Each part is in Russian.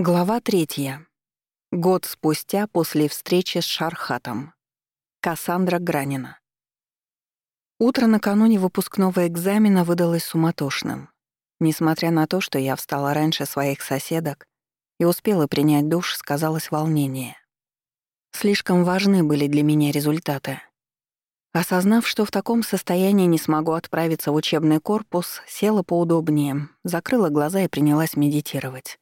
Глава третья. Год спустя после встречи с Шархатом. Кассандра Гранина. Утро накануне выпускного экзамена выдалось суматошным. Несмотря на то, что я встала раньше своих соседок и успела принять душ, сказалось волнение. Слишком важны были для меня результаты. Осознав, что в таком состоянии не смогу отправиться в учебный корпус, села поудобнее, закрыла глаза и принялась медитировать.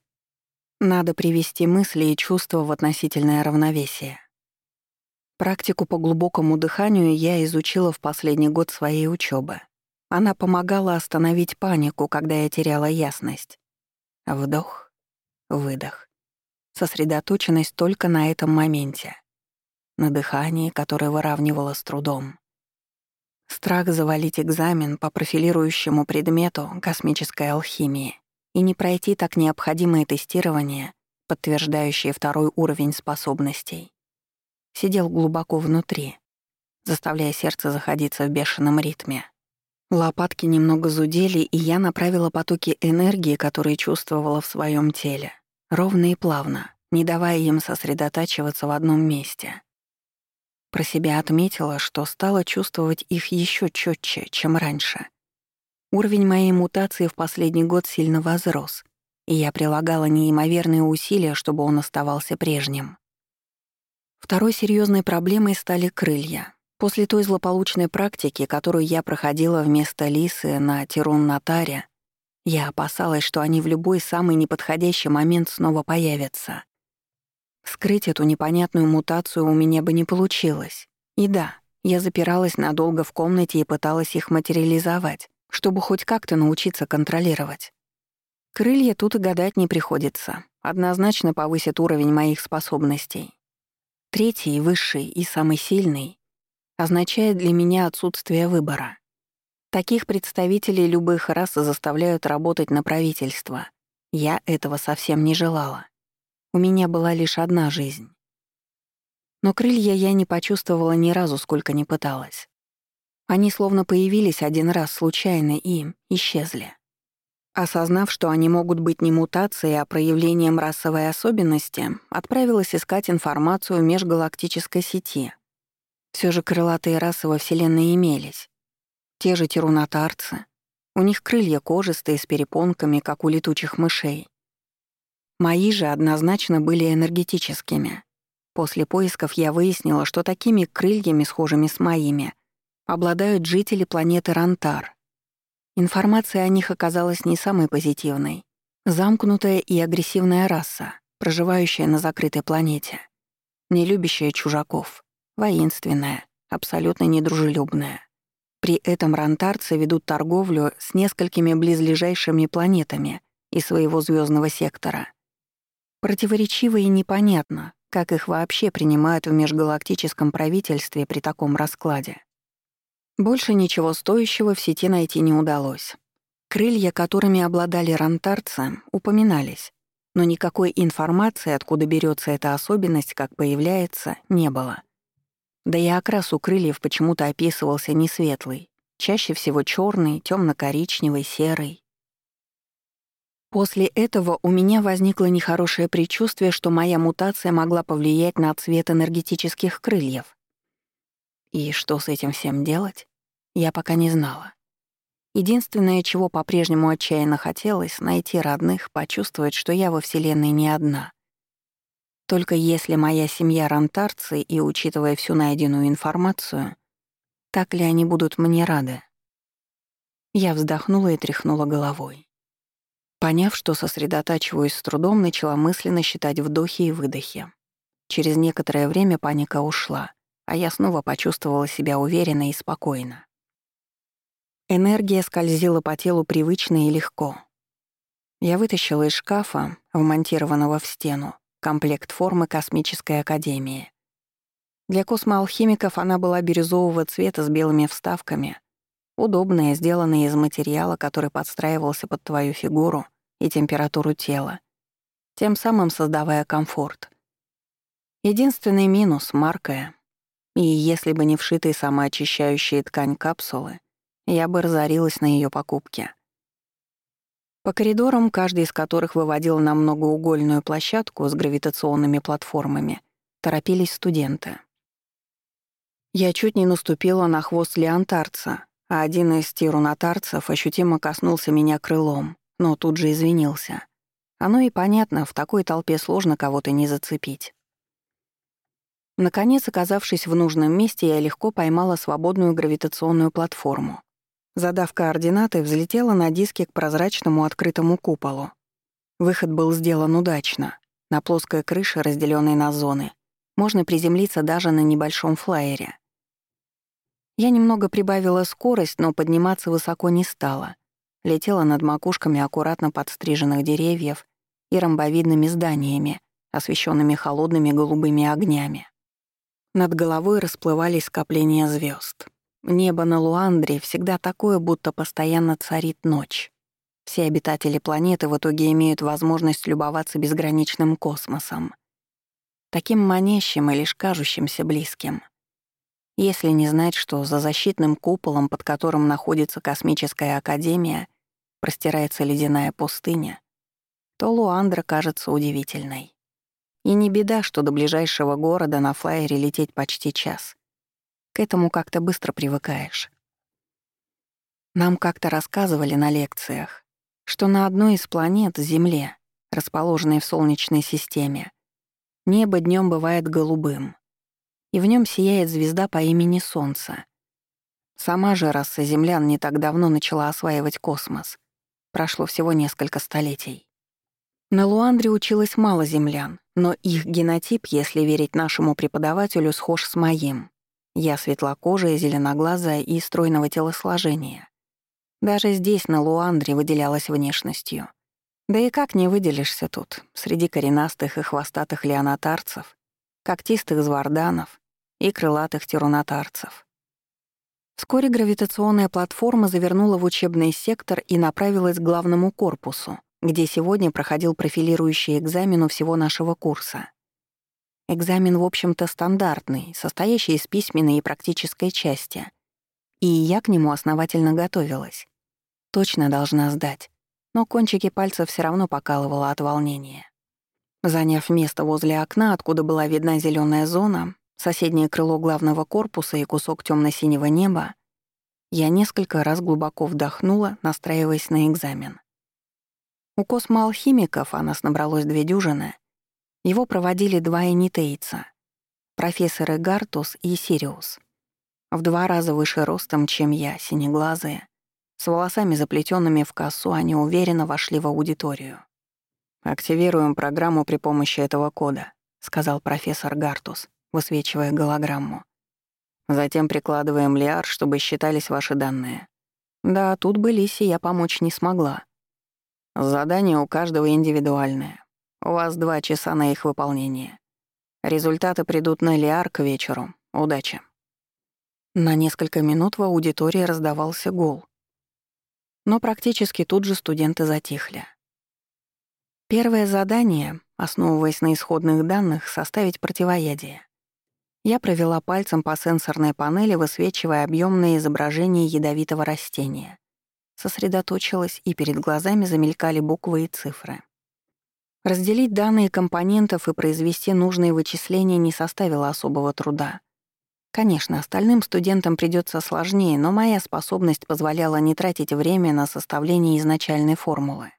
Надо привести мысли и чувства в относительное равновесие. Практику по глубокому дыханию я изучила в последний год своей учебы. Она помогала остановить панику, когда я теряла ясность. Вдох, выдох. Сосредоточенность только на этом моменте. На дыхании, которое выравнивало с трудом. Страх завалить экзамен по профилирующему предмету космической алхимии и не пройти так необходимое тестирование, подтверждающее второй уровень способностей. Сидел глубоко внутри, заставляя сердце заходиться в бешеном ритме. Лопатки немного зудели, и я направила потоки энергии, которые чувствовала в своем теле, ровно и плавно, не давая им сосредотачиваться в одном месте. Про себя отметила, что стала чувствовать их еще четче, чем раньше — Уровень моей мутации в последний год сильно возрос, и я прилагала неимоверные усилия, чтобы он оставался прежним. Второй серьезной проблемой стали крылья. После той злополучной практики, которую я проходила вместо Лисы на Тирун-Натаре, я опасалась, что они в любой самый неподходящий момент снова появятся. Скрыть эту непонятную мутацию у меня бы не получилось. И да, я запиралась надолго в комнате и пыталась их материализовать, чтобы хоть как-то научиться контролировать. Крылья тут и гадать не приходится. Однозначно повысит уровень моих способностей. Третий, высший и самый сильный означает для меня отсутствие выбора. Таких представителей любых рас заставляют работать на правительство. Я этого совсем не желала. У меня была лишь одна жизнь. Но крылья я не почувствовала ни разу, сколько не пыталась. Они словно появились один раз случайно и исчезли. Осознав, что они могут быть не мутацией, а проявлением расовой особенности, отправилась искать информацию в межгалактической сети. Все же крылатые расы во Вселенной имелись. Те же тирунатарцы. У них крылья кожистые с перепонками, как у летучих мышей. Мои же однозначно были энергетическими. После поисков я выяснила, что такими крыльями, схожими с моими, обладают жители планеты Рантар. Информация о них оказалась не самой позитивной. Замкнутая и агрессивная раса, проживающая на закрытой планете. Не любящая чужаков. Воинственная, абсолютно недружелюбная. При этом рантарцы ведут торговлю с несколькими близлежащими планетами из своего звездного сектора. Противоречиво и непонятно, как их вообще принимают в межгалактическом правительстве при таком раскладе. Больше ничего стоящего в сети найти не удалось. Крылья, которыми обладали рантарцы, упоминались, но никакой информации, откуда берется эта особенность, как появляется, не было. Да и окрас у крыльев почему-то описывался не светлый, чаще всего черный, темно коричневый серый. После этого у меня возникло нехорошее предчувствие, что моя мутация могла повлиять на цвет энергетических крыльев. И что с этим всем делать, я пока не знала. Единственное, чего по-прежнему отчаянно хотелось — найти родных, почувствовать, что я во Вселенной не одна. Только если моя семья рантарцы и, учитывая всю найденную информацию, так ли они будут мне рады? Я вздохнула и тряхнула головой. Поняв, что сосредотачиваюсь с трудом, начала мысленно считать вдохи и выдохи. Через некоторое время паника ушла а я снова почувствовала себя уверенно и спокойно. Энергия скользила по телу привычно и легко. Я вытащила из шкафа, вмонтированного в стену, комплект формы Космической Академии. Для космоалхимиков она была бирюзового цвета с белыми вставками, удобная, сделанная из материала, который подстраивался под твою фигуру и температуру тела, тем самым создавая комфорт. Единственный минус — маркая, и если бы не вшитые самоочищающие ткань капсулы, я бы разорилась на ее покупке. По коридорам, каждый из которых выводил на многоугольную площадку с гравитационными платформами, торопились студенты. Я чуть не наступила на хвост леонтарца, а один из тирунатарцев ощутимо коснулся меня крылом, но тут же извинился. Оно и понятно, в такой толпе сложно кого-то не зацепить. Наконец, оказавшись в нужном месте, я легко поймала свободную гравитационную платформу. Задав координаты, взлетела на диске к прозрачному открытому куполу. Выход был сделан удачно. На плоской крыше, разделенной на зоны, можно приземлиться даже на небольшом флайере. Я немного прибавила скорость, но подниматься высоко не стала. Летела над макушками аккуратно подстриженных деревьев и ромбовидными зданиями, освещенными холодными голубыми огнями. Над головой расплывались скопления звезд. Небо на Луандре всегда такое, будто постоянно царит ночь. Все обитатели планеты в итоге имеют возможность любоваться безграничным космосом. Таким манящим и лишь кажущимся близким — если не знать, что за защитным куполом, под которым находится космическая академия, простирается ледяная пустыня, то Луандра кажется удивительной. И не беда, что до ближайшего города на флайере лететь почти час. К этому как-то быстро привыкаешь. Нам как-то рассказывали на лекциях, что на одной из планет, Земле, расположенной в Солнечной системе, небо днем бывает голубым, и в нем сияет звезда по имени Солнце. Сама же раса землян не так давно начала осваивать космос. Прошло всего несколько столетий. На Луандре училось мало землян, но их генотип, если верить нашему преподавателю, схож с моим. Я светлокожая, зеленоглазая и стройного телосложения. Даже здесь, на Луандре, выделялась внешностью. Да и как не выделишься тут, среди коренастых и хвостатых леонатарцев, когтистых зварданов и крылатых тирунатарцев. Вскоре гравитационная платформа завернула в учебный сектор и направилась к главному корпусу, где сегодня проходил профилирующий экзамен у всего нашего курса. Экзамен, в общем-то, стандартный, состоящий из письменной и практической части. И я к нему основательно готовилась. Точно должна сдать. Но кончики пальцев все равно покалывало от волнения. Заняв место возле окна, откуда была видна зеленая зона, соседнее крыло главного корпуса и кусок темно-синего неба, я несколько раз глубоко вдохнула, настраиваясь на экзамен. У космоалхимиков, а нас набралось две дюжины, его проводили два энитейца — профессоры Гартус и Сириус. В два раза выше ростом, чем я, синеглазые, с волосами заплетенными в косу, они уверенно вошли в аудиторию. «Активируем программу при помощи этого кода», — сказал профессор Гартус высвечивая голограмму. Затем прикладываем лиар, чтобы считались ваши данные. Да, тут бы Лисе я помочь не смогла. Задание у каждого индивидуальное. У вас два часа на их выполнение. Результаты придут на лиар к вечеру. Удачи. На несколько минут в аудитории раздавался гул. Но практически тут же студенты затихли. Первое задание, основываясь на исходных данных, составить противоядие. Я провела пальцем по сенсорной панели, высвечивая объемное изображение ядовитого растения. Сосредоточилась, и перед глазами замелькали буквы и цифры. Разделить данные компонентов и произвести нужные вычисления не составило особого труда. Конечно, остальным студентам придется сложнее, но моя способность позволяла не тратить время на составление изначальной формулы.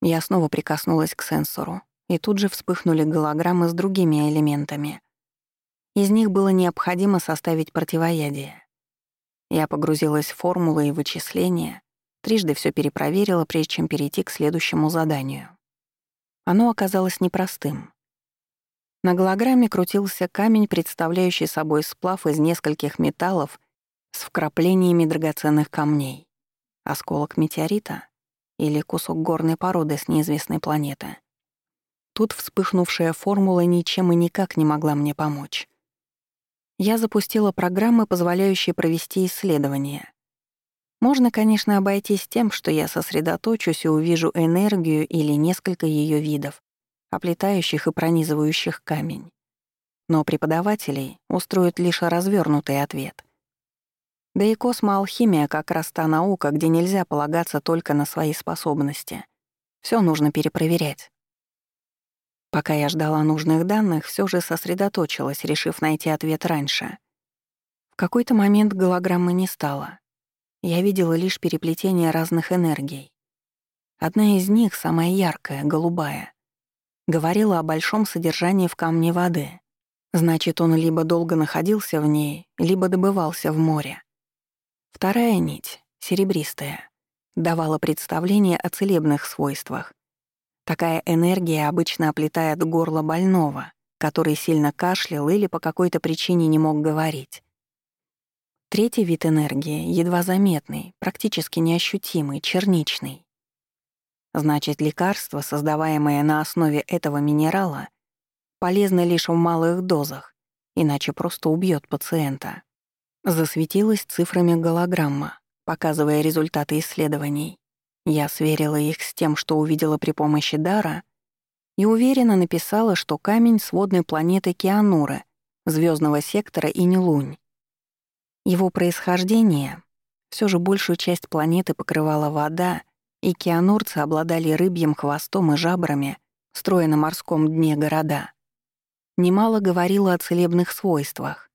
Я снова прикоснулась к сенсору, и тут же вспыхнули голограммы с другими элементами — из них было необходимо составить противоядие. Я погрузилась в формулы и вычисления, трижды все перепроверила, прежде чем перейти к следующему заданию. Оно оказалось непростым. На голограмме крутился камень, представляющий собой сплав из нескольких металлов с вкраплениями драгоценных камней. Осколок метеорита или кусок горной породы с неизвестной планеты. Тут вспыхнувшая формула ничем и никак не могла мне помочь. Я запустила программы, позволяющие провести исследования. Можно, конечно, обойтись тем, что я сосредоточусь и увижу энергию или несколько ее видов, оплетающих и пронизывающих камень. Но преподавателей устроит лишь развернутый ответ. Да и космоалхимия как раз та наука, где нельзя полагаться только на свои способности. Все нужно перепроверять. Пока я ждала нужных данных, все же сосредоточилась, решив найти ответ раньше. В какой-то момент голограммы не стало. Я видела лишь переплетение разных энергий. Одна из них, самая яркая, голубая, говорила о большом содержании в камне воды. Значит, он либо долго находился в ней, либо добывался в море. Вторая нить, серебристая, давала представление о целебных свойствах, Такая энергия обычно оплетает горло больного, который сильно кашлял или по какой-то причине не мог говорить. Третий вид энергии, едва заметный, практически неощутимый, черничный. Значит, лекарство, создаваемое на основе этого минерала, полезно лишь в малых дозах, иначе просто убьет пациента. Засветилась цифрами голограмма, показывая результаты исследований. Я сверила их с тем, что увидела при помощи дара, и уверенно написала, что камень сводной планеты Кианура, звездного сектора Инилунь. Его происхождение все же большую часть планеты покрывала вода, и кианурцы обладали рыбьим хвостом и жабрами, строя на морском дне города. Немало говорила о целебных свойствах.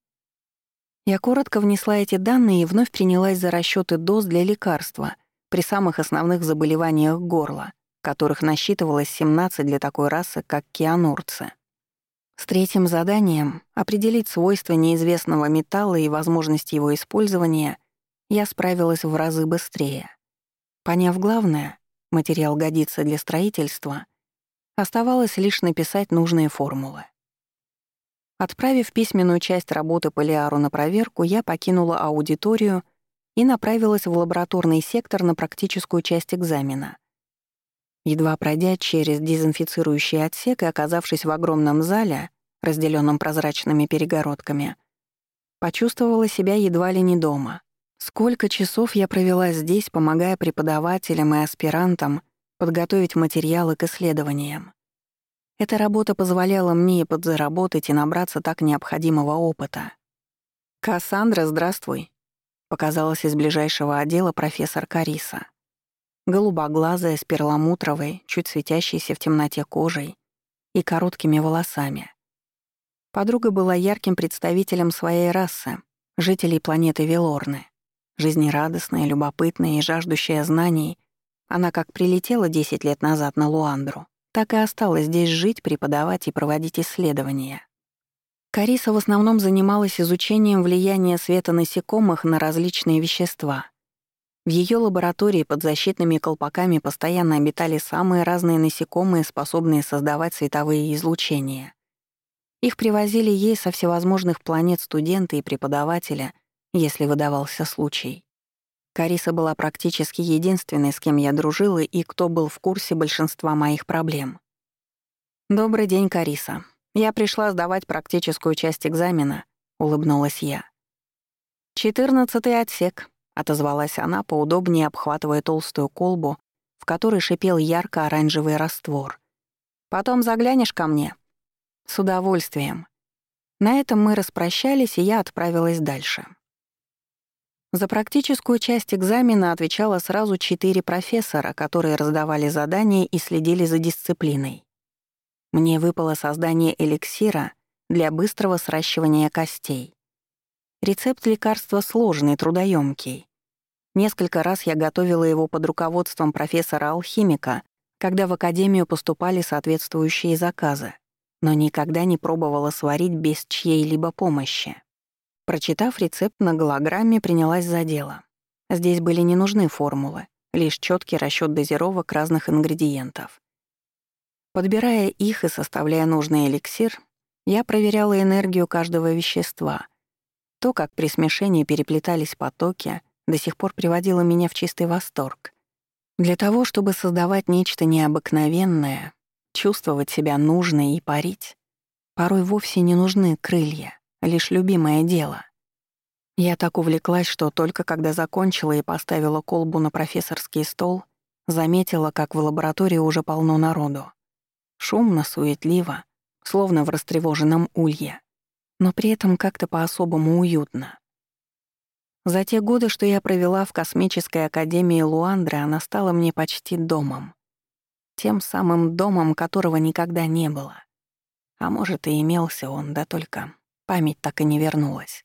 Я коротко внесла эти данные и вновь принялась за расчеты доз для лекарства, при самых основных заболеваниях горла, которых насчитывалось 17 для такой расы, как кианурцы. С третьим заданием — определить свойства неизвестного металла и возможность его использования — я справилась в разы быстрее. Поняв главное — материал годится для строительства, оставалось лишь написать нужные формулы. Отправив письменную часть работы Полиару на проверку, я покинула аудиторию и направилась в лабораторный сектор на практическую часть экзамена. Едва пройдя через дезинфицирующий отсек и оказавшись в огромном зале, разделенном прозрачными перегородками, почувствовала себя едва ли не дома. Сколько часов я провела здесь, помогая преподавателям и аспирантам подготовить материалы к исследованиям. Эта работа позволяла мне и подзаработать, и набраться так необходимого опыта. «Кассандра, здравствуй», Показалась из ближайшего отдела профессор Кариса. Голубоглазая, с перламутровой, чуть светящейся в темноте кожей и короткими волосами. Подруга была ярким представителем своей расы, жителей планеты Велорны. Жизнерадостная, любопытная и жаждущая знаний, она как прилетела 10 лет назад на Луандру, так и осталась здесь жить, преподавать и проводить исследования. Кариса в основном занималась изучением влияния света насекомых на различные вещества. В ее лаборатории под защитными колпаками постоянно обитали самые разные насекомые, способные создавать световые излучения. Их привозили ей со всевозможных планет студенты и преподаватели, если выдавался случай. Кариса была практически единственной, с кем я дружила и кто был в курсе большинства моих проблем. «Добрый день, Кариса», я пришла сдавать практическую часть экзамена, улыбнулась я. «Четырнадцатый отсек», — отозвалась она, поудобнее обхватывая толстую колбу, в которой шипел ярко-оранжевый раствор. «Потом заглянешь ко мне?» «С удовольствием». На этом мы распрощались, и я отправилась дальше. За практическую часть экзамена отвечало сразу четыре профессора, которые раздавали задания и следили за дисциплиной. Мне выпало создание эликсира для быстрого сращивания костей. Рецепт лекарства сложный, трудоемкий. Несколько раз я готовила его под руководством профессора-алхимика, когда в академию поступали соответствующие заказы, но никогда не пробовала сварить без чьей-либо помощи. Прочитав рецепт на голограмме, принялась за дело. Здесь были не нужны формулы, лишь четкий расчет дозировок разных ингредиентов. Подбирая их и составляя нужный эликсир, я проверяла энергию каждого вещества. То, как при смешении переплетались потоки, до сих пор приводило меня в чистый восторг. Для того, чтобы создавать нечто необыкновенное, чувствовать себя нужной и парить, порой вовсе не нужны крылья, лишь любимое дело. Я так увлеклась, что только когда закончила и поставила колбу на профессорский стол, заметила, как в лаборатории уже полно народу. Шумно, суетливо, словно в растревоженном улье, но при этом как-то по-особому уютно. За те годы, что я провела в космической академии Луандры, она стала мне почти домом. Тем самым домом, которого никогда не было. А может, и имелся он, да только память так и не вернулась.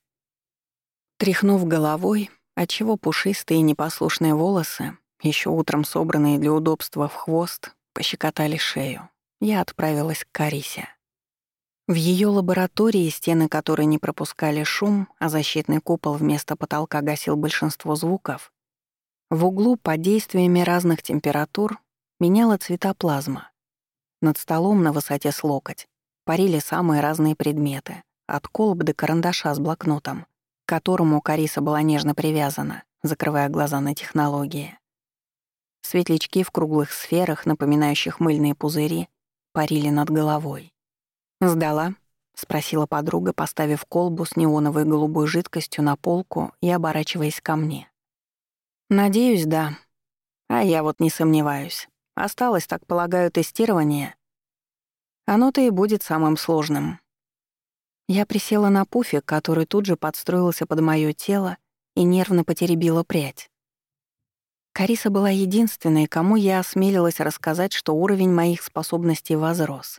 Тряхнув головой, отчего пушистые непослушные волосы, еще утром собранные для удобства в хвост, пощекотали шею, я отправилась к Карисе. В ее лаборатории, стены которой не пропускали шум, а защитный купол вместо потолка гасил большинство звуков, в углу под действиями разных температур меняла цвета плазма. Над столом на высоте с локоть парили самые разные предметы, от колб до карандаша с блокнотом, к которому Кариса была нежно привязана, закрывая глаза на технологии. Светлячки в круглых сферах, напоминающих мыльные пузыри, парили над головой. «Сдала?» — спросила подруга, поставив колбу с неоновой голубой жидкостью на полку и оборачиваясь ко мне. «Надеюсь, да. А я вот не сомневаюсь. Осталось, так полагаю, тестирование. Оно-то и будет самым сложным». Я присела на пуфик, который тут же подстроился под моё тело и нервно потеребила прядь. Кариса была единственной, кому я осмелилась рассказать, что уровень моих способностей возрос.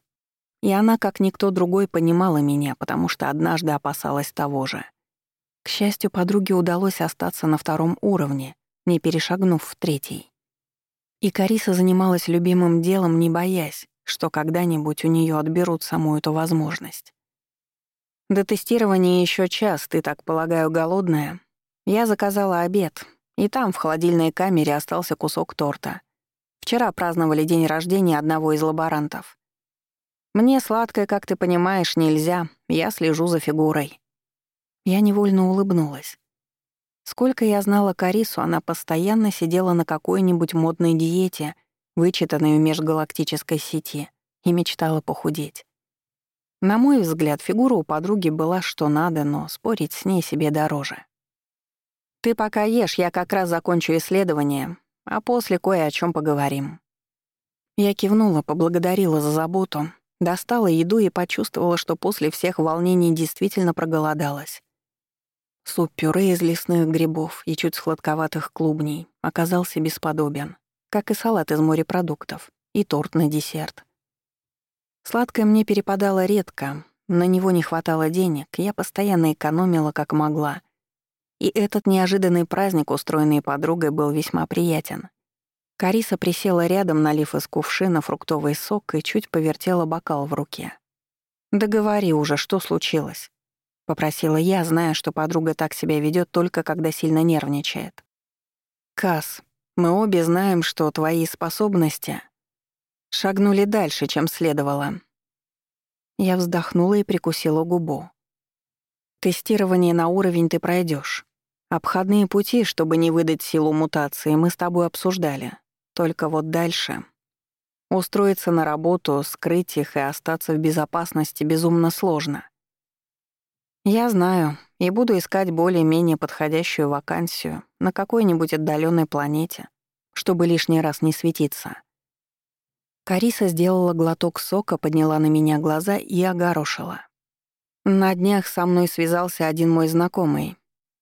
И она, как никто другой, понимала меня, потому что однажды опасалась того же. К счастью, подруге удалось остаться на втором уровне, не перешагнув в третий. И Кариса занималась любимым делом, не боясь, что когда-нибудь у нее отберут саму эту возможность. До тестирования еще час, ты, так полагаю, голодная? Я заказала обед, и там, в холодильной камере, остался кусок торта. Вчера праздновали день рождения одного из лаборантов. Мне сладкое, как ты понимаешь, нельзя. Я слежу за фигурой». Я невольно улыбнулась. Сколько я знала Карису, она постоянно сидела на какой-нибудь модной диете, вычитанной в межгалактической сети, и мечтала похудеть. На мой взгляд, фигура у подруги была что надо, но спорить с ней себе дороже. «Ты пока ешь, я как раз закончу исследование, а после кое о чем поговорим». Я кивнула, поблагодарила за заботу, Достала еду и почувствовала, что после всех волнений действительно проголодалась. Суп-пюре из лесных грибов и чуть сладковатых клубней оказался бесподобен, как и салат из морепродуктов и торт на десерт. Сладкое мне перепадало редко, на него не хватало денег, я постоянно экономила как могла. И этот неожиданный праздник, устроенный подругой, был весьма приятен. Кариса присела рядом, налив из кувшина фруктовый сок и чуть повертела бокал в руке. «Да говори уже, что случилось?» — попросила я, зная, что подруга так себя ведет только когда сильно нервничает. «Кас, мы обе знаем, что твои способности шагнули дальше, чем следовало». Я вздохнула и прикусила губу. «Тестирование на уровень ты пройдешь. Обходные пути, чтобы не выдать силу мутации, мы с тобой обсуждали. Только вот дальше... Устроиться на работу, скрыть их и остаться в безопасности безумно сложно. Я знаю, и буду искать более-менее подходящую вакансию на какой-нибудь отдаленной планете, чтобы лишний раз не светиться. Кариса сделала глоток сока, подняла на меня глаза и огорошила. На днях со мной связался один мой знакомый,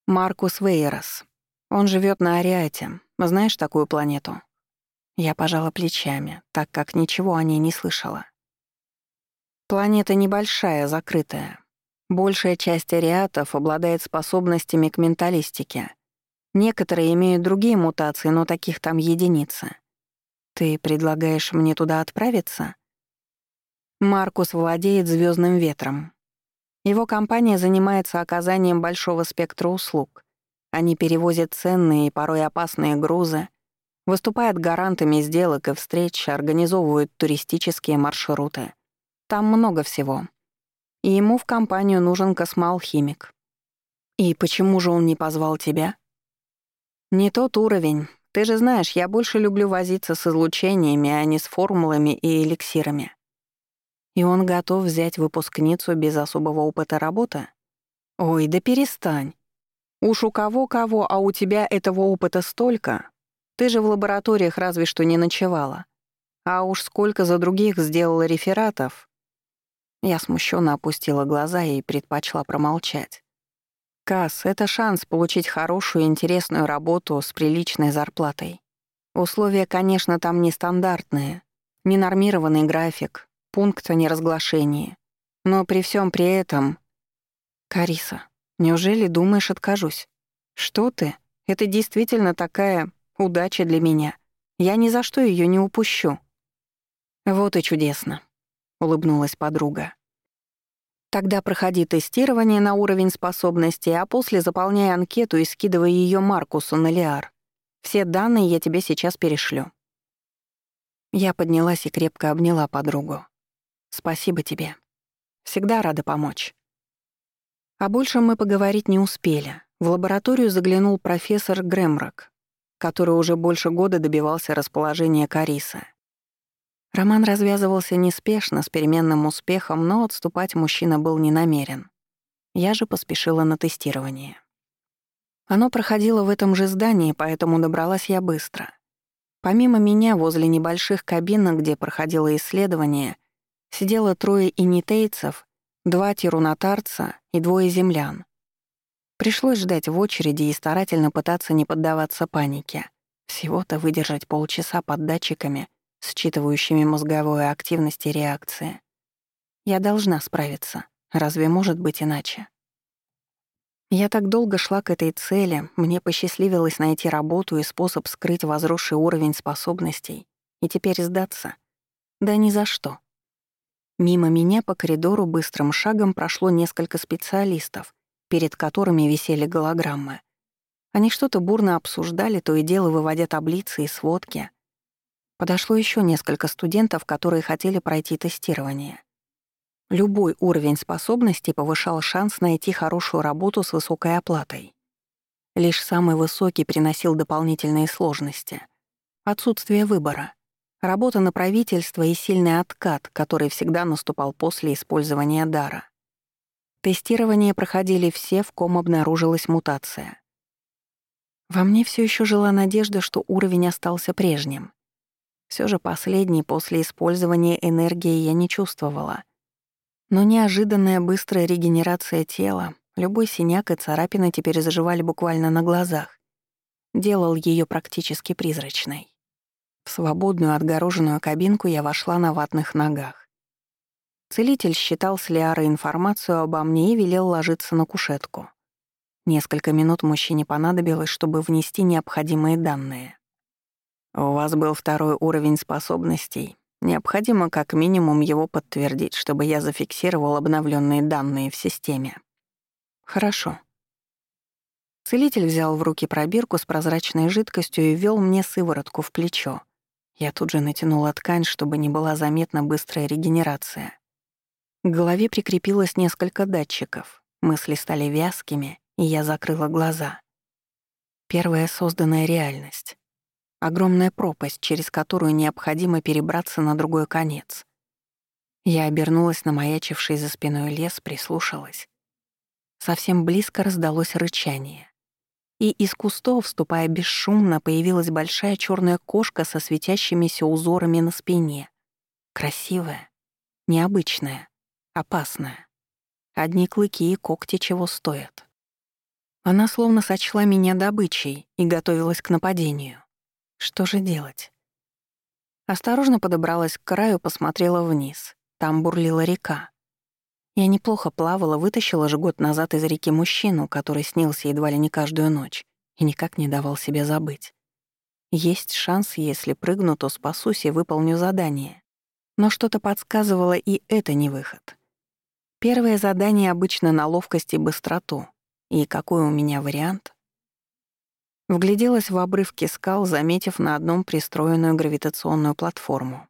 Маркус Вейерос. Он живет на Ариате. Знаешь такую планету? Я пожала плечами, так как ничего о ней не слышала. Планета небольшая, закрытая. Большая часть ариатов обладает способностями к менталистике. Некоторые имеют другие мутации, но таких там единицы. Ты предлагаешь мне туда отправиться? Маркус владеет звездным ветром. Его компания занимается оказанием большого спектра услуг. Они перевозят ценные и порой опасные грузы, Выступают гарантами сделок и встреч, организовывают туристические маршруты. Там много всего. И ему в компанию нужен космоалхимик. И почему же он не позвал тебя? Не тот уровень. Ты же знаешь, я больше люблю возиться с излучениями, а не с формулами и эликсирами. И он готов взять выпускницу без особого опыта работы? Ой, да перестань. Уж у кого-кого, а у тебя этого опыта столько, ты же в лабораториях разве что не ночевала. А уж сколько за других сделала рефератов. Я смущенно опустила глаза и предпочла промолчать. Касс, это шанс получить хорошую интересную работу с приличной зарплатой. Условия, конечно, там нестандартные. Ненормированный график, пункт о неразглашении. Но при всем при этом... Кариса, неужели думаешь, откажусь? Что ты? Это действительно такая удача для меня. Я ни за что ее не упущу. Вот и чудесно, улыбнулась подруга. Тогда проходи тестирование на уровень способностей, а после заполняй анкету и скидывай ее Маркусу на Лиар. Все данные я тебе сейчас перешлю. Я поднялась и крепко обняла подругу. Спасибо тебе. Всегда рада помочь. А больше мы поговорить не успели. В лабораторию заглянул профессор Гремрак, который уже больше года добивался расположения Карисы. Роман развязывался неспешно, с переменным успехом, но отступать мужчина был не намерен. Я же поспешила на тестирование. Оно проходило в этом же здании, поэтому добралась я быстро. Помимо меня, возле небольших кабинок, где проходило исследование, сидело трое инитейцев, два тирунатарца и двое землян. Пришлось ждать в очереди и старательно пытаться не поддаваться панике. Всего-то выдержать полчаса под датчиками, считывающими мозговую активность и реакции. Я должна справиться. Разве может быть иначе? Я так долго шла к этой цели, мне посчастливилось найти работу и способ скрыть возросший уровень способностей и теперь сдаться. Да ни за что. Мимо меня по коридору быстрым шагом прошло несколько специалистов, перед которыми висели голограммы. Они что-то бурно обсуждали, то и дело выводя таблицы и сводки. Подошло еще несколько студентов, которые хотели пройти тестирование. Любой уровень способностей повышал шанс найти хорошую работу с высокой оплатой. Лишь самый высокий приносил дополнительные сложности. Отсутствие выбора, работа на правительство и сильный откат, который всегда наступал после использования дара. Тестирование проходили все, в ком обнаружилась мутация. Во мне все еще жила надежда, что уровень остался прежним. Все же последний после использования энергии я не чувствовала — но неожиданная быстрая регенерация тела, любой синяк и царапины теперь заживали буквально на глазах, делал ее практически призрачной. В свободную отгороженную кабинку я вошла на ватных ногах. Целитель считал с Лиарой информацию обо мне и велел ложиться на кушетку. Несколько минут мужчине понадобилось, чтобы внести необходимые данные. «У вас был второй уровень способностей, Необходимо как минимум его подтвердить, чтобы я зафиксировал обновленные данные в системе. Хорошо. Целитель взял в руки пробирку с прозрачной жидкостью и ввел мне сыворотку в плечо. Я тут же натянула ткань, чтобы не была заметна быстрая регенерация. К голове прикрепилось несколько датчиков. Мысли стали вязкими, и я закрыла глаза. Первая созданная реальность. Огромная пропасть, через которую необходимо перебраться на другой конец. Я обернулась на маячивший за спиной лес, прислушалась. Совсем близко раздалось рычание. И из кустов, вступая бесшумно, появилась большая черная кошка со светящимися узорами на спине. Красивая, необычная, опасная. Одни клыки и когти чего стоят. Она словно сочла меня добычей и готовилась к нападению. Что же делать? Осторожно подобралась к краю, посмотрела вниз. Там бурлила река. Я неплохо плавала, вытащила же год назад из реки мужчину, который снился едва ли не каждую ночь и никак не давал себе забыть. Есть шанс, если прыгну, то спасусь и выполню задание. Но что-то подсказывало, и это не выход. Первое задание обычно на ловкость и быстроту. И какой у меня вариант? Вгляделась в обрывки скал, заметив на одном пристроенную гравитационную платформу.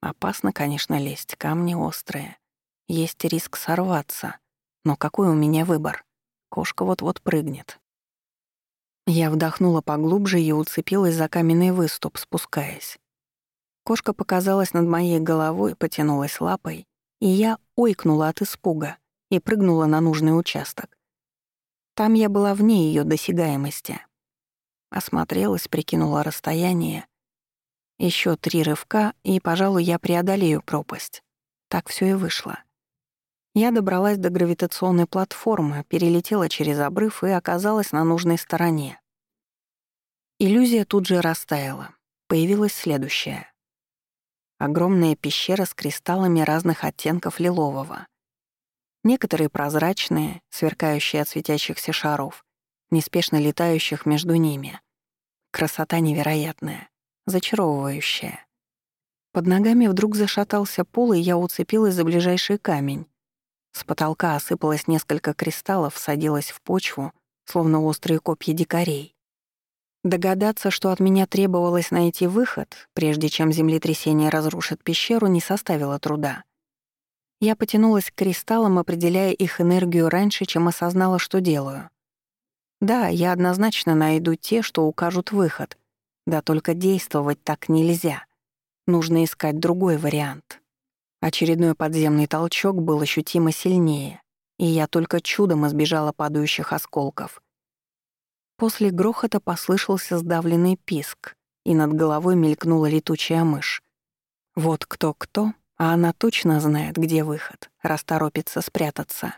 Опасно, конечно, лезть, камни острые. Есть риск сорваться. Но какой у меня выбор? Кошка вот-вот прыгнет. Я вдохнула поглубже и уцепилась за каменный выступ, спускаясь. Кошка показалась над моей головой, потянулась лапой, и я ойкнула от испуга и прыгнула на нужный участок. Там я была вне ее досягаемости. Осмотрелась, прикинула расстояние. Еще три рывка, и, пожалуй, я преодолею пропасть. Так все и вышло. Я добралась до гравитационной платформы, перелетела через обрыв и оказалась на нужной стороне. Иллюзия тут же растаяла. Появилась следующая. Огромная пещера с кристаллами разных оттенков лилового. Некоторые прозрачные, сверкающие от светящихся шаров, неспешно летающих между ними. Красота невероятная, зачаровывающая. Под ногами вдруг зашатался пол, и я уцепилась за ближайший камень. С потолка осыпалось несколько кристаллов, садилось в почву, словно острые копья дикарей. Догадаться, что от меня требовалось найти выход, прежде чем землетрясение разрушит пещеру, не составило труда. Я потянулась к кристаллам, определяя их энергию раньше, чем осознала, что делаю. Да, я однозначно найду те, что укажут выход. Да только действовать так нельзя. Нужно искать другой вариант. Очередной подземный толчок был ощутимо сильнее, и я только чудом избежала падающих осколков. После грохота послышался сдавленный писк, и над головой мелькнула летучая мышь. Вот кто-кто, а она точно знает, где выход, расторопится спрятаться.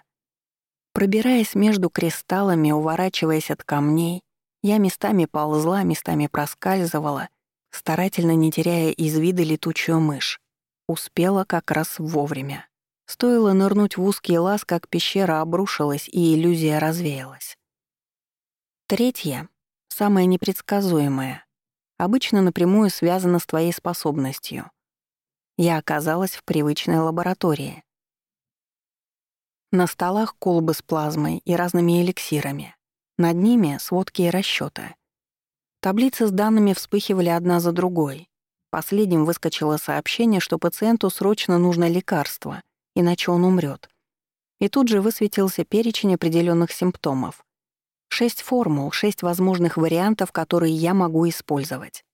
Пробираясь между кристаллами, уворачиваясь от камней, я местами ползла, местами проскальзывала, старательно не теряя из вида летучую мышь. Успела как раз вовремя. Стоило нырнуть в узкий лаз, как пещера обрушилась и иллюзия развеялась. Третье, самое непредсказуемое, обычно напрямую связано с твоей способностью — я оказалась в привычной лаборатории. На столах колбы с плазмой и разными эликсирами. Над ними сводки и расчёты. Таблицы с данными вспыхивали одна за другой. Последним выскочило сообщение, что пациенту срочно нужно лекарство, иначе он умрет. И тут же высветился перечень определенных симптомов. Шесть формул, шесть возможных вариантов, которые я могу использовать.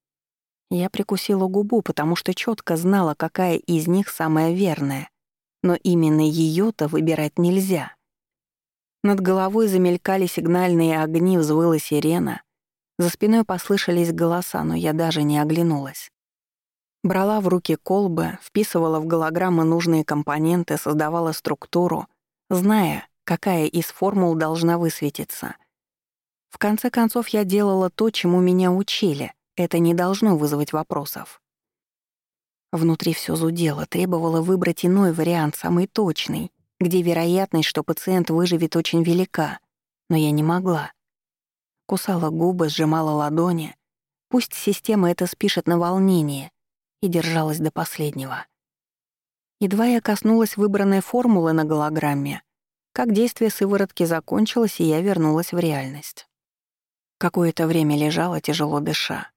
Я прикусила губу, потому что четко знала, какая из них самая верная. Но именно ее то выбирать нельзя. Над головой замелькали сигнальные огни, взвыла сирена. За спиной послышались голоса, но я даже не оглянулась. Брала в руки колбы, вписывала в голограммы нужные компоненты, создавала структуру, зная, какая из формул должна высветиться. В конце концов, я делала то, чему меня учили — это не должно вызвать вопросов. Внутри все зудело, требовало выбрать иной вариант, самый точный, где вероятность, что пациент выживет, очень велика, но я не могла. Кусала губы, сжимала ладони. Пусть система это спишет на волнение, и держалась до последнего. Едва я коснулась выбранной формулы на голограмме, как действие сыворотки закончилось, и я вернулась в реальность. Какое-то время лежала, тяжело дыша.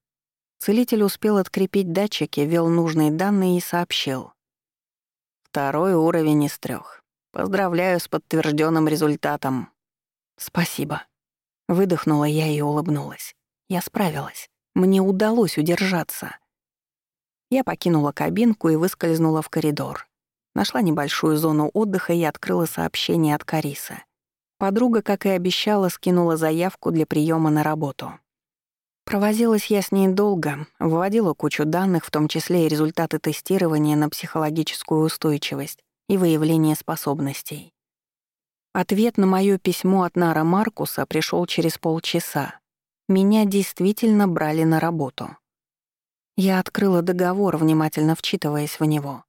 Целитель успел открепить датчики, ввел нужные данные и сообщил. Второй уровень из трех. Поздравляю с подтвержденным результатом. Спасибо. Выдохнула я и улыбнулась. Я справилась. Мне удалось удержаться. Я покинула кабинку и выскользнула в коридор. Нашла небольшую зону отдыха и открыла сообщение от Карисы. Подруга, как и обещала, скинула заявку для приема на работу. Провозилась я с ней долго, вводила кучу данных, в том числе и результаты тестирования на психологическую устойчивость и выявление способностей. Ответ на моё письмо от Нара Маркуса пришёл через полчаса. Меня действительно брали на работу. Я открыла договор, внимательно вчитываясь в него.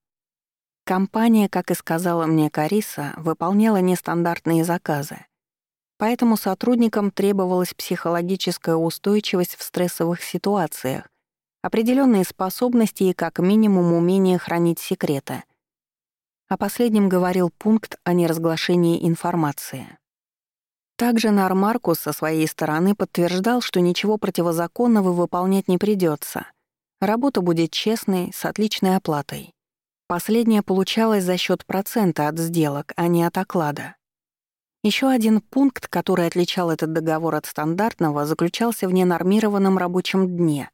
Компания, как и сказала мне Кариса, выполняла нестандартные заказы, Поэтому сотрудникам требовалась психологическая устойчивость в стрессовых ситуациях, определенные способности и как минимум умение хранить секреты. О последнем говорил пункт о неразглашении информации. Также Нармаркус со своей стороны подтверждал, что ничего противозаконного выполнять не придется. Работа будет честной, с отличной оплатой. Последняя получалась за счет процента от сделок, а не от оклада. Еще один пункт, который отличал этот договор от стандартного, заключался в ненормированном рабочем дне.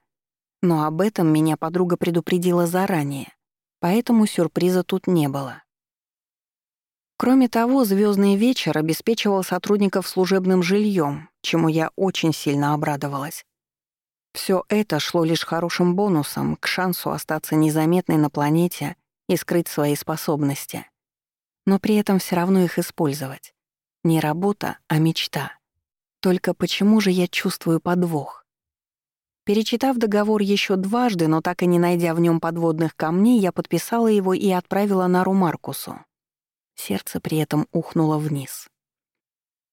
Но об этом меня подруга предупредила заранее, поэтому сюрприза тут не было. Кроме того, звездный вечер обеспечивал сотрудников служебным жильем, чему я очень сильно обрадовалась. Все это шло лишь хорошим бонусом к шансу остаться незаметной на планете и скрыть свои способности. но при этом все равно их использовать. Не работа, а мечта. Только почему же я чувствую подвох? Перечитав договор еще дважды, но так и не найдя в нем подводных камней, я подписала его и отправила Нару Маркусу. Сердце при этом ухнуло вниз.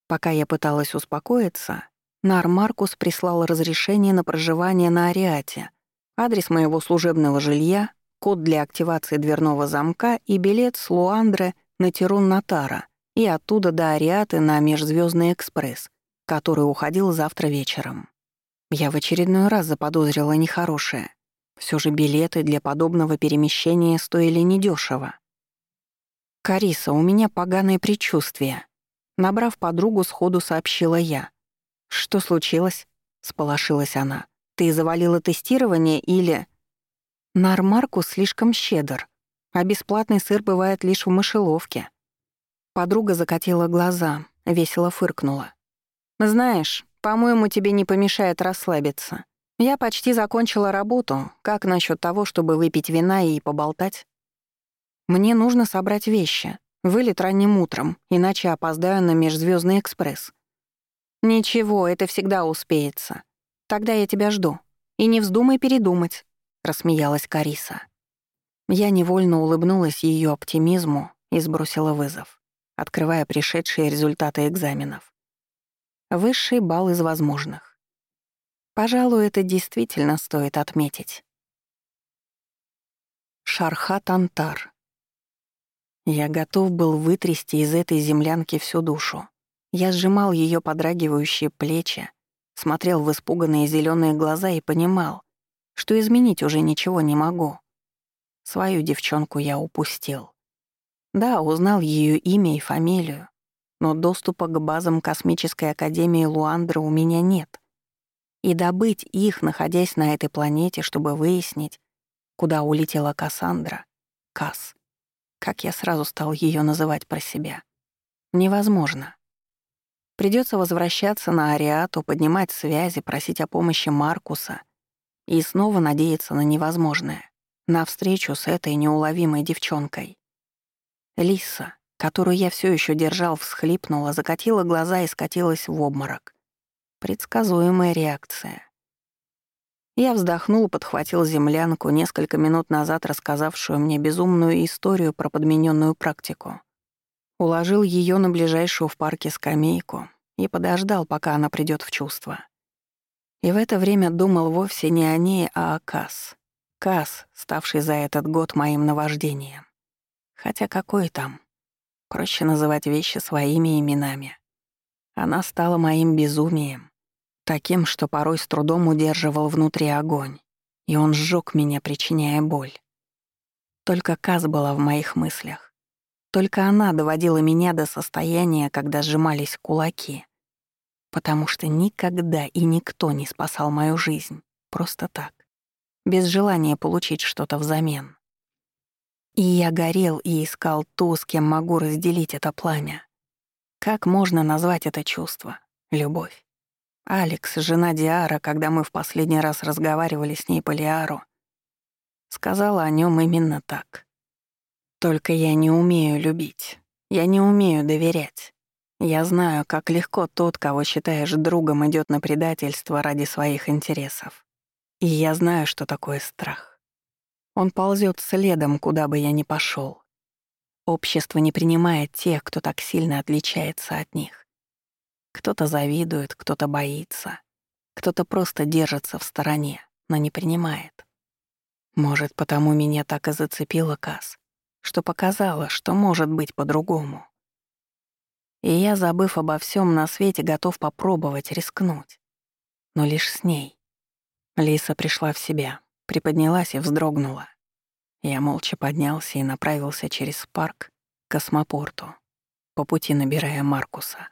Пока я пыталась успокоиться, Нар Маркус прислал разрешение на проживание на Ариате, адрес моего служебного жилья, код для активации дверного замка и билет с Луандре на Тирун Натара и оттуда до Ариаты на Межзвездный экспресс, который уходил завтра вечером. Я в очередной раз заподозрила нехорошее. Все же билеты для подобного перемещения стоили недешево. «Кариса, у меня поганое предчувствие», Набрав подругу, сходу сообщила я. «Что случилось?» — сполошилась она. «Ты завалила тестирование или...» «Нармарку слишком щедр, а бесплатный сыр бывает лишь в мышеловке». Подруга закатила глаза, весело фыркнула. «Знаешь, по-моему, тебе не помешает расслабиться. Я почти закончила работу. Как насчет того, чтобы выпить вина и поболтать? Мне нужно собрать вещи. Вылет ранним утром, иначе опоздаю на межзвездный экспресс. Ничего, это всегда успеется. Тогда я тебя жду. И не вздумай передумать, рассмеялась Кариса. Я невольно улыбнулась ее оптимизму и сбросила вызов, открывая пришедшие результаты экзаменов. Высший балл из возможных. Пожалуй, это действительно стоит отметить. Шархат Антар. Я готов был вытрясти из этой землянки всю душу. Я сжимал ее подрагивающие плечи, смотрел в испуганные зеленые глаза и понимал, что изменить уже ничего не могу. Свою девчонку я упустил. Да, узнал ее имя и фамилию, но доступа к базам Космической Академии Луандры у меня нет. И добыть их, находясь на этой планете, чтобы выяснить, куда улетела Кассандра, Касс, как я сразу стал ее называть про себя. Невозможно. Придется возвращаться на Ариату, поднимать связи, просить о помощи Маркуса и снова надеяться на невозможное, на встречу с этой неуловимой девчонкой. Лиса, которую я все еще держал, всхлипнула, закатила глаза и скатилась в обморок. Предсказуемая реакция. Я вздохнул, подхватил землянку, несколько минут назад рассказавшую мне безумную историю про подмененную практику. Уложил ее на ближайшую в парке скамейку и подождал, пока она придет в чувство. И в это время думал вовсе не о ней, а о Касс. Касс, ставший за этот год моим наваждением. Хотя какой там? Проще называть вещи своими именами. Она стала моим безумием, таким, что порой с трудом удерживал внутри огонь, и он сжег меня, причиняя боль. Только Каз была в моих мыслях. Только она доводила меня до состояния, когда сжимались кулаки. Потому что никогда и никто не спасал мою жизнь. Просто так. Без желания получить что-то взамен. И я горел и искал ту, с кем могу разделить это пламя. Как можно назвать это чувство? Любовь. Алекс, жена Диара, когда мы в последний раз разговаривали с ней по Лиару, сказала о нем именно так. Только я не умею любить. Я не умею доверять. Я знаю, как легко тот, кого считаешь другом, идет на предательство ради своих интересов. И я знаю, что такое страх. Он ползет следом, куда бы я ни пошел. Общество не принимает тех, кто так сильно отличается от них. Кто-то завидует, кто-то боится, кто-то просто держится в стороне, но не принимает. Может, потому меня так и зацепила Кас, что показала, что может быть по-другому. И я, забыв обо всем на свете, готов попробовать рискнуть. Но лишь с ней. Лиса пришла в себя, приподнялась и вздрогнула. Я молча поднялся и направился через парк к космопорту, по пути набирая Маркуса.